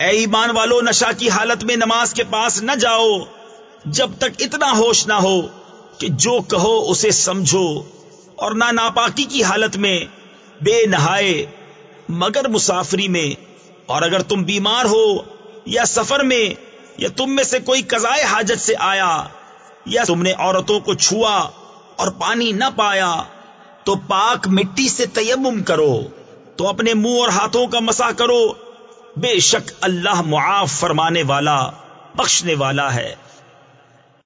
اے ایمان والو نشا کی حالت میں نماز کے پاس نہ جاؤ۔ جب تک اتنا ہوش نہ ہو کہ جو کہو اسے سمجھو۔ اور نہ ناپاکی کی حالت میں بے نہائے، مگر مسافری میں۔ اور اگر تم بیمار ہو یا سفر میں، یا تم میں سے کوئی قضائے حاجت سے آیا، یا تم نے عورتوں کو چھوا اور پانی نہ پایا، تو پاک مٹی سے تیمم کرو۔ تو اپنے منہ اور ہاتھوں کا مسا کرو۔ بے شک اللہ معاف فرمانے والا بخشنے والا ہے۔